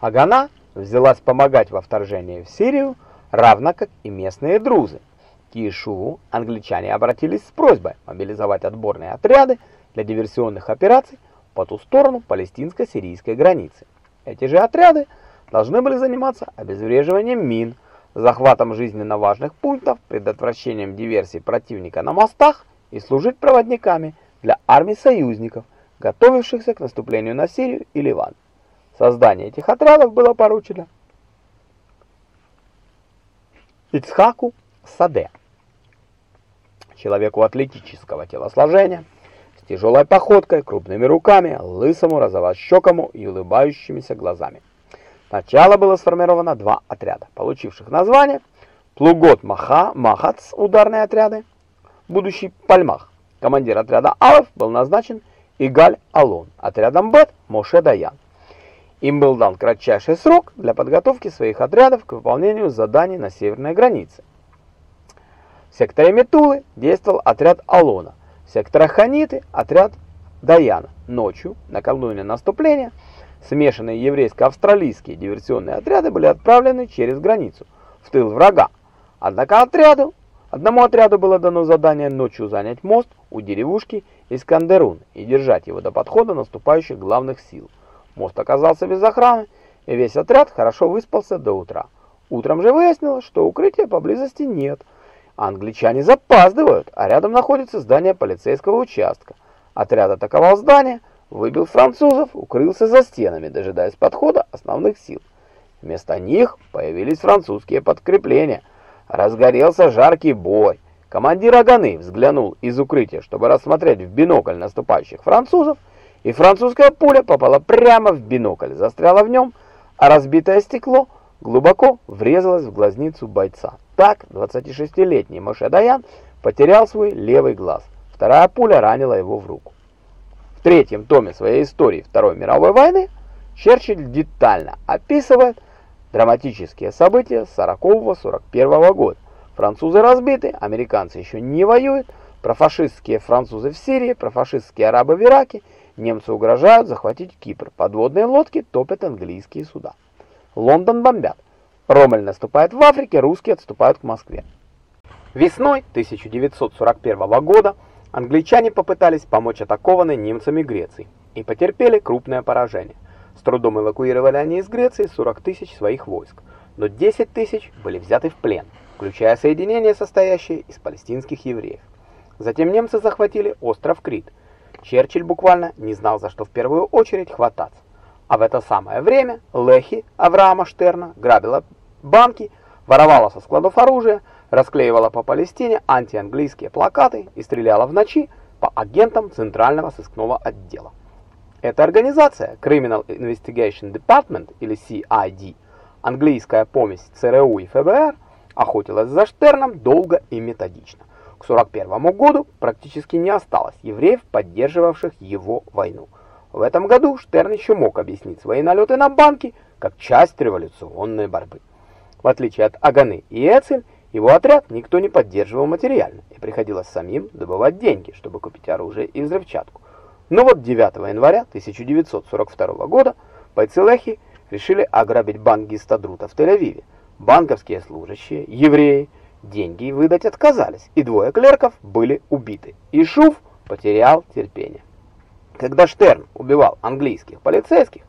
Агана взялась помогать во вторжении в Сирию, равно как и местные друзы. К Иешуву англичане обратились с просьбой мобилизовать отборные отряды для диверсионных операций по ту сторону палестинско-сирийской границы. Эти же отряды должны были заниматься обезвреживанием мин, захватом жизненно важных пунктов, предотвращением диверсий противника на мостах и служить проводниками для армий союзников, готовившихся к наступлению на Сирию и Ливан. Создание этих отрядов было поручено Ицхаку Саде, человеку атлетического телосложения, с тяжелой походкой, крупными руками, лысому, розовощекому и улыбающимися глазами. Сначала было сформировано два отряда, получивших название Плугот Маха, Махац, ударные отряды, будущий Пальмах. Командир отряда Алов был назначен Игаль Алон, отрядом Бет Моше Даян. Им был дан кратчайший срок для подготовки своих отрядов к выполнению заданий на северной границе. В секторе Метулы действовал отряд Алона, в секторе Ханиты отряд Даяна. Ночью, накануне наступления, Смешанные еврейско-австралийские диверсионные отряды были отправлены через границу, в тыл врага. Однако отряду, одному отряду было дано задание ночью занять мост у деревушки Искандерун и держать его до подхода наступающих главных сил. Мост оказался без охраны, и весь отряд хорошо выспался до утра. Утром же выяснилось, что укрытия поблизости нет. Англичане запаздывают, а рядом находится здание полицейского участка. Отряд атаковал здание, выбил французов, укрылся за стенами, дожидаясь подхода основных сил. Вместо них появились французские подкрепления. Разгорелся жаркий бой. Командир Аганы взглянул из укрытия, чтобы рассмотреть в бинокль наступающих французов, и французская пуля попала прямо в бинокль, застряла в нем, а разбитое стекло глубоко врезалось в глазницу бойца. Так 26-летний Моше Даян потерял свой левый глаз. Вторая пуля ранила его в руку. В третьем томе своей истории Второй мировой войны Черчилль детально описывает драматические события 40-41 года. Французы разбиты, американцы еще не воюют, профашистские французы в Сирии, профашистские арабы в Ираке, немцы угрожают захватить Кипр, подводные лодки топят английские суда. Лондон бомбят. Ромель наступает в Африке, русские отступают к Москве. Весной 1941 года Англичане попытались помочь атакованной немцами Греции и потерпели крупное поражение. С трудом эвакуировали они из Греции 40 тысяч своих войск, но 10 тысяч были взяты в плен, включая соединение, состоящее из палестинских евреев. Затем немцы захватили остров Крит. Черчилль буквально не знал, за что в первую очередь хвататься. А в это самое время Лехи Авраама Штерна грабила банки, воровала со складов оружие, расклеивала по Палестине антианглийские плакаты и стреляла в ночи по агентам Центрального сыскного отдела. Эта организация, Criminal Investigation Department или CID, английская помесь ЦРУ и ФБР, охотилась за Штерном долго и методично. К 1941 году практически не осталось евреев, поддерживавших его войну. В этом году Штерн еще мог объяснить свои налеты на банки как часть революционной борьбы. В отличие от Аганы и Эцель, его отряд никто не поддерживал материально, и приходилось самим добывать деньги, чтобы купить оружие и взрывчатку. Но вот 9 января 1942 года бойцы Лехи решили ограбить банк Гистадрута в Тель-Авиве. Банковские служащие, евреи, деньги выдать отказались, и двое клерков были убиты. И Шуф потерял терпение. Когда Штерн убивал английских полицейских,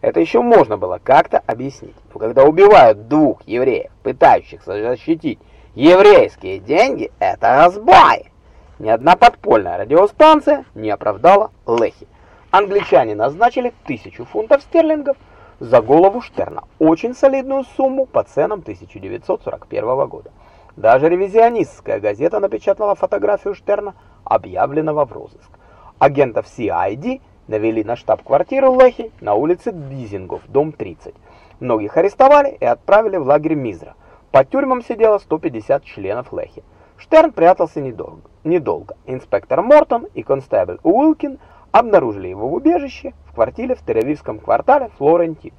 это еще можно было как-то объяснить. Но когда убивают двух евреев, пытающихся защитить еврейские деньги, это разбой. Ни одна подпольная радиостанция не оправдала Лехи. Англичане назначили тысячу фунтов стерлингов за голову Штерна, очень солидную сумму по ценам 1941 года. Даже ревизионистская газета напечатала фотографию Штерна, объявленного в розыск. Агентов CID навели на штаб-квартиру Лехи на улице Дизингов, дом 30. Многих арестовали и отправили в лагерь Мизра. По тюрьмам сидело 150 членов Лехи. Штерн прятался недолго. недолго. Инспектор Мортон и констебль Уилкин обнаружили его в убежище в квартире в Тель-Авивском квартале Флорентин.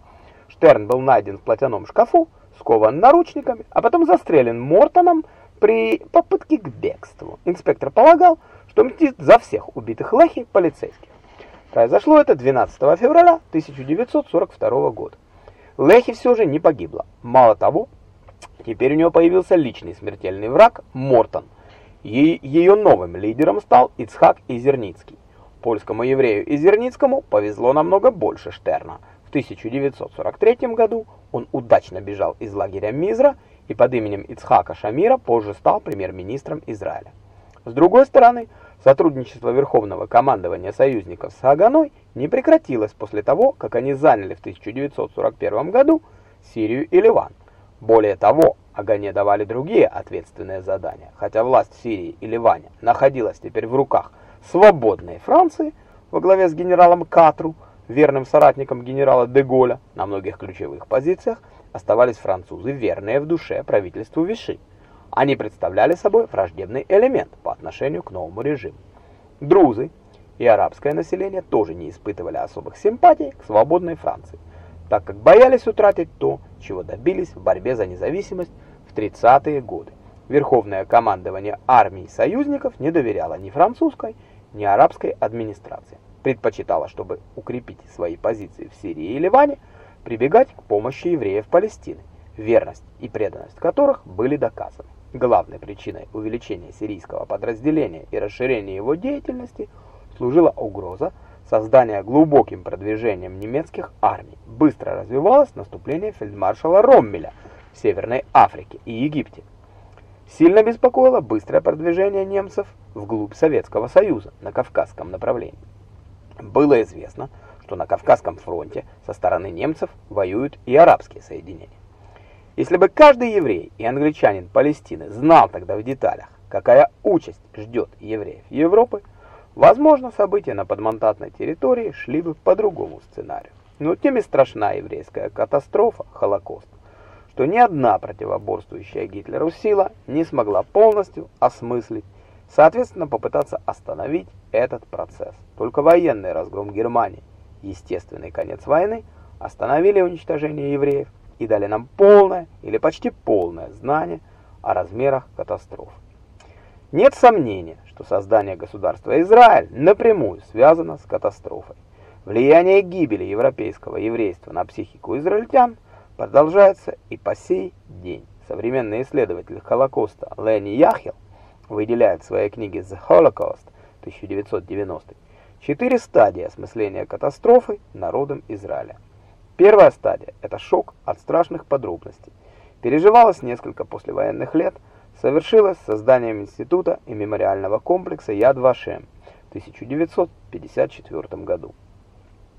Штерн был найден в платяном шкафу, скован наручниками, а потом застрелен Мортоном при попытке к бегству. Инспектор полагал, что мстит за всех убитых Лехи полицейских. Произошло это 12 февраля 1942 года. Лехи все же не погибла. Мало того, теперь у нее появился личный смертельный враг Мортон. Ее новым лидером стал Ицхак Изерницкий. Польскому еврею Изерницкому повезло намного больше Штерна. В 1943 году он удачно бежал из лагеря Мизра и под именем Ицхака Шамира позже стал премьер-министром Израиля. С другой стороны, сотрудничество Верховного командования союзников с Хаганой не прекратилось после того, как они заняли в 1941 году Сирию и Ливан. Более того, Агане давали другие ответственные задания, хотя власть Сирии и Ливане находилась теперь в руках свободной Франции во главе с генералом Катру, верным соратником генерала де Голля на многих ключевых позициях, оставались французы, верные в душе правительству Виши. Они представляли собой враждебный элемент по отношению к новому режиму. Друзы и арабское население тоже не испытывали особых симпатий к свободной Франции, так как боялись утратить то, чего добились в борьбе за независимость в 30-е годы. Верховное командование армий союзников не доверяло ни французской, ни арабской администрации. Предпочитало, чтобы укрепить свои позиции в Сирии и Ливане, прибегать к помощи евреев Палестины, верность и преданность которых были доказаны. Главной причиной увеличения сирийского подразделения и расширения его деятельности служила угроза создания глубоким продвижением немецких армий. Быстро развивалось наступление фельдмаршала Роммеля в Северной Африке и Египте. Сильно беспокоило быстрое продвижение немцев вглубь Советского Союза на Кавказском направлении. Было известно, что на Кавказском фронте со стороны немцев воюют и арабские соединения. Если бы каждый еврей и англичанин Палестины знал тогда в деталях, какая участь ждет евреев Европы, возможно, события на подмонтатной территории шли бы по другому сценарию. Но тем и страшна еврейская катастрофа, Холокост, что ни одна противоборствующая Гитлеру сила не смогла полностью осмыслить, соответственно, попытаться остановить этот процесс. Только военный разгром Германии, естественный конец войны, остановили уничтожение евреев и дали нам полное или почти полное знание о размерах катастроф. Нет сомнения, что создание государства Израиль напрямую связано с катастрофой. Влияние гибели европейского еврейства на психику израильтян продолжается и по сей день. Современный исследователь Холокоста Лени Яхел выделяет в своей книге The Holocaust 1990 четыре стадии осмысления катастрофы народом Израиля. Первая стадия – это шок от страшных подробностей. Переживалось несколько послевоенных лет, совершилось созданием института и мемориального комплекса Яд Вашем в 1954 году.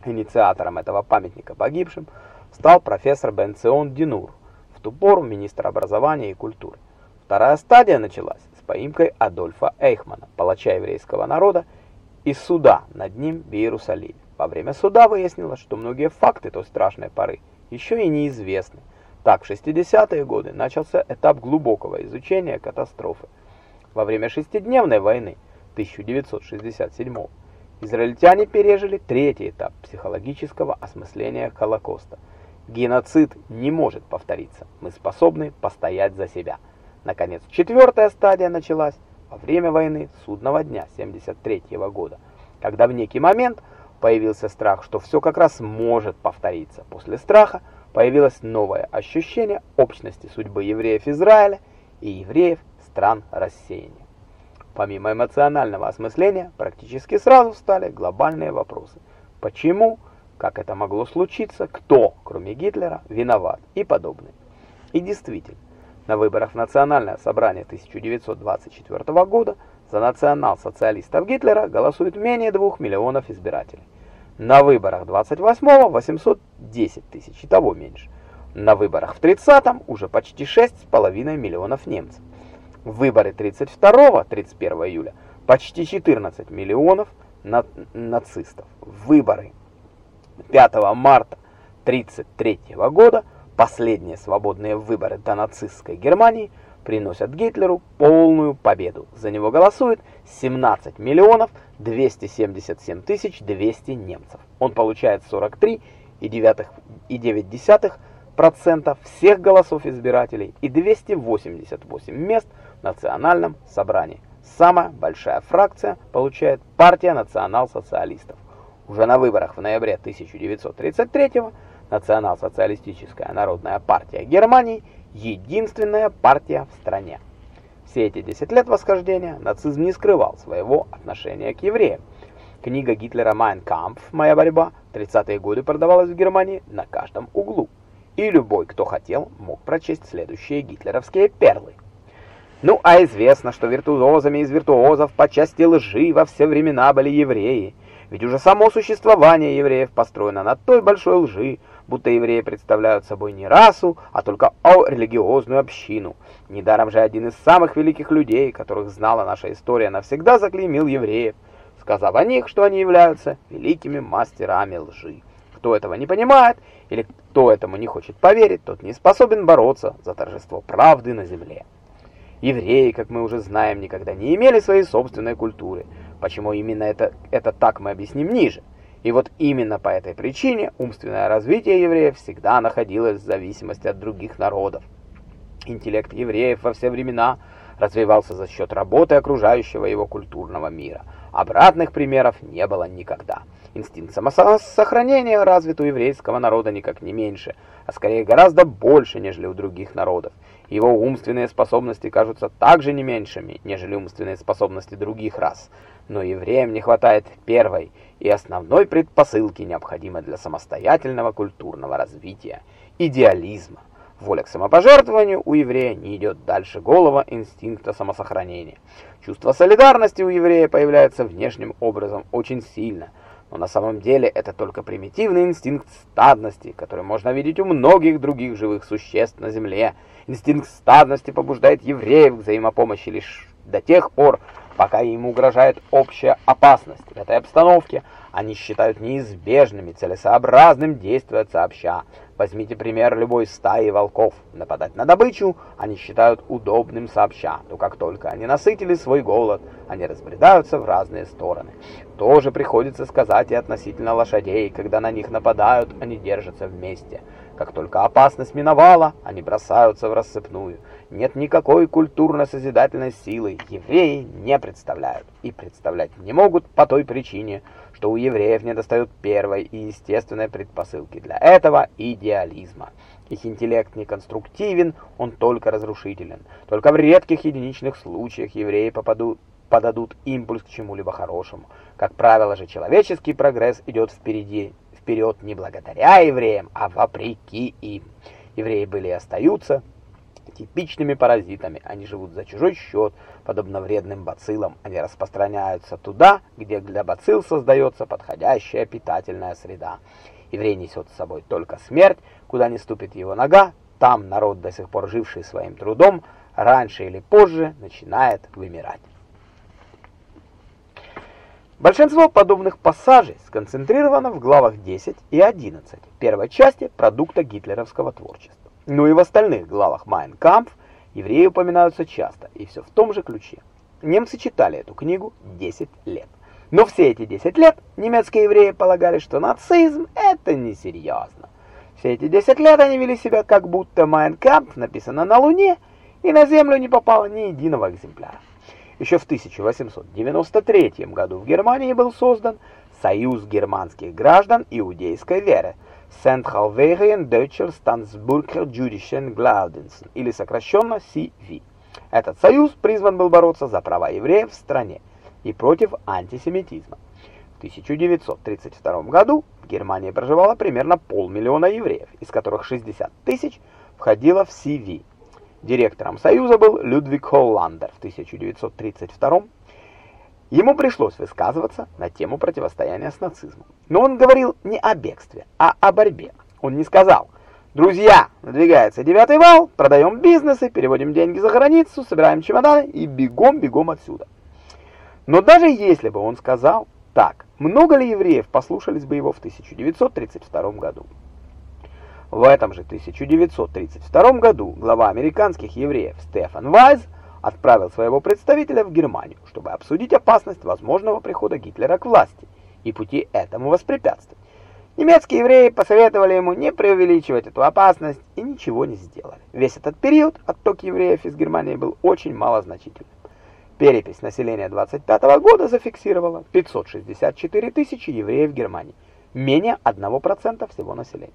Инициатором этого памятника погибшим стал профессор Бенцион Динур, в ту пору министр образования и культуры. Вторая стадия началась поимкой Адольфа Эйхмана, палача еврейского народа, и суда над ним в Иерусалиме. Во время суда выяснилось, что многие факты той страшной поры еще и неизвестны. Так, в 60-е годы начался этап глубокого изучения катастрофы. Во время шестидневной войны 1967 израильтяне пережили третий этап психологического осмысления Холокоста. Геноцид не может повториться, мы способны постоять за себя. Наконец, четвертая стадия началась во время войны судного дня 73 -го года, когда в некий момент появился страх, что все как раз может повториться. После страха появилось новое ощущение общности судьбы евреев Израиля и евреев стран рассеяния. Помимо эмоционального осмысления, практически сразу встали глобальные вопросы. Почему, как это могло случиться, кто, кроме Гитлера, виноват и подобное. И действительно, на выборах в Национальное собрание 1924 года за национал-социалистов Гитлера голосует менее 2 миллионов избирателей. На выборах 28-го 810 тысяч, и того меньше. На выборах в 30-м уже почти 6,5 миллионов немцев. Выборы 32-31 июля почти 14 миллионов на нацистов. Выборы 5 марта 1933 года, последние свободные выборы до нацистской Германии – приносят Гитлеру полную победу. За него голосует 17 миллионов 277 тысяч 200 немцев. Он получает 43,9% всех голосов избирателей и 288 мест в национальном собрании. Самая большая фракция получает партия национал-социалистов. Уже на выборах в ноябре 1933 Национал-социалистическая народная партия Германии – единственная партия в стране. Все эти 10 лет восхождения нацизм не скрывал своего отношения к евреям. Книга Гитлера «Mein Kampf. Моя борьба» в 30-е годы продавалась в Германии на каждом углу. И любой, кто хотел, мог прочесть следующие гитлеровские перлы. Ну, а известно, что виртуозами из виртуозов по части лжи во все времена были евреи. Ведь уже само существование евреев построено на той большой лжи, будто евреи представляют собой не расу, а только религиозную общину. Недаром же один из самых великих людей, которых знала наша история, навсегда заклеймил евреев, сказав о них, что они являются великими мастерами лжи. Кто этого не понимает или кто этому не хочет поверить, тот не способен бороться за торжество правды на земле. Евреи, как мы уже знаем, никогда не имели своей собственной культуры. Почему именно это, это так, мы объясним ниже. И вот именно по этой причине умственное развитие евреев всегда находилось в зависимости от других народов. Интеллект евреев во все времена развивался за счет работы окружающего его культурного мира. Обратных примеров не было никогда. Инстинкт самосохранения развит у еврейского народа никак не меньше, а скорее гораздо больше, нежели у других народов. Его умственные способности кажутся также не меньшими, нежели умственные способности других рас. Но евреям не хватает первой и основной предпосылки, необходимой для самостоятельного культурного развития – идеализма. Воля к самопожертвованию у еврея не идет дальше голого инстинкта самосохранения. Чувство солидарности у еврея появляется внешним образом очень сильно – но на самом деле это только примитивный инстинкт стадности, который можно видеть у многих других живых существ на Земле. Инстинкт стадности побуждает евреев к взаимопомощи лишь до тех пор, пока им угрожает общая опасность. В этой обстановке они считают неизбежным и целесообразным действовать сообща. Возьмите пример любой стаи волков. Нападать на добычу они считают удобным сообща, но как только они насытили свой голод, они разбредаются в разные стороны. Тоже приходится сказать и относительно лошадей, когда на них нападают, они держатся вместе. Как только опасность миновала, они бросаются в рассыпную. Нет никакой культурно-созидательной силы, евреи не представляют и представлять не могут по той причине, что у евреев недостает первой и естественной предпосылки для этого идеализма. Их интеллект не конструктивен, он только разрушителен. Только в редких единичных случаях евреи попадут подадут импульс к чему-либо хорошему. Как правило же, человеческий прогресс идет впереди, вперед не благодаря евреям, а вопреки им. Евреи были и остаются типичными паразитами. Они живут за чужой счет, подобно вредным бациллам. Они распространяются туда, где для бацилл создается подходящая питательная среда. Еврей несет с собой только смерть, куда не ступит его нога, там народ, до сих пор живший своим трудом, раньше или позже начинает вымирать. Большинство подобных пассажей сконцентрировано в главах 10 и 11 первой части продукта гитлеровского творчества. Но и в остальных главах «Майн Кампф» евреи упоминаются часто, и все в том же ключе. Немцы читали эту книгу 10 лет. Но все эти 10 лет немецкие евреи полагали, что нацизм – это несерьезно. Все эти 10 лет они вели себя, как будто «Майн Кампф» написано на Луне, и на Землю не попало ни единого экземпляра. Еще в 1893 году в Германии был создан Союз германских граждан иудейской веры – Zentralverein Deutscher Staatsbürger Jüdischen Glaubens, или сокращенно CV. Этот союз призван был бороться за права евреев в стране и против антисемитизма. В 1932 году в Германии проживало примерно полмиллиона евреев, из которых 60 тысяч входило в CV. Директором союза был Людвиг Холландер в 1932 Ему пришлось высказываться на тему противостояния с нацизмом. Но он говорил не о бегстве, а о борьбе. Он не сказал «Друзья, надвигается девятый вал, продаем бизнесы, переводим деньги за границу, собираем чемоданы и бегом-бегом отсюда». Но даже если бы он сказал так, много ли евреев послушались бы его в 1932 году? В этом же 1932 году глава американских евреев Стефан Вайз – отправил своего представителя в Германию, чтобы обсудить опасность возможного прихода Гитлера к власти и пути этому воспрепятствовать. Немецкие евреи посоветовали ему не преувеличивать эту опасность и ничего не сделали. Весь этот период отток евреев из Германии был очень малозначительным. Перепись населения 25 -го года зафиксировала 564 тысячи евреев в Германии, менее 1% всего населения.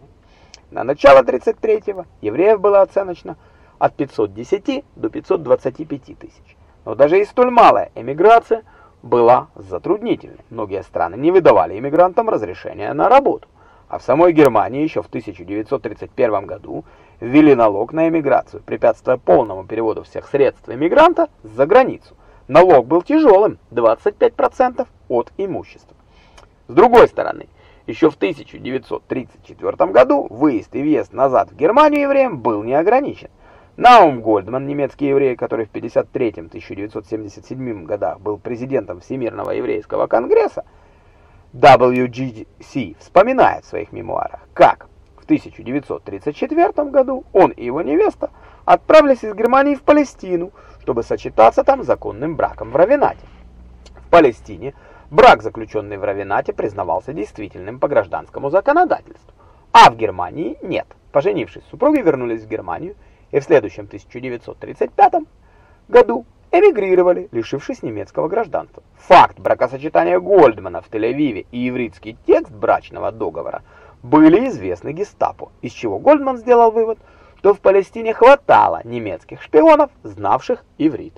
На начало 33-го евреев было оценочно от 510 до 525 тысяч. Но даже и столь малая эмиграция была затруднительной. Многие страны не выдавали иммигрантам разрешения на работу. А в самой Германии еще в 1931 году ввели налог на эмиграцию, препятствуя полному переводу всех средств эмигранта за границу. Налог был тяжелым – 25% от имущества. С другой стороны, еще в 1934 году выезд и въезд назад в Германию евреям был не ограничен. Наум Гольдман, немецкий еврей, который в 1953-1977 годах был президентом Всемирного еврейского конгресса, WGC, вспоминает в своих мемуарах, как в 1934 году он и его невеста отправились из Германии в Палестину, чтобы сочетаться там законным браком в Равенате. В Палестине брак, заключенный в Равенате, признавался действительным по гражданскому законодательству, а в Германии нет. Поженившись, супруги вернулись в Германию и в следующем 1935 году эмигрировали, лишившись немецкого гражданства. Факт бракосочетания Гольдмана в Тель-Авиве и еврейский текст брачного договора были известны гестапо, из чего Гольдман сделал вывод, что в Палестине хватало немецких шпионов, знавших иврит.